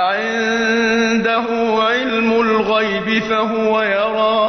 أعنده علم الغيب فهو يرى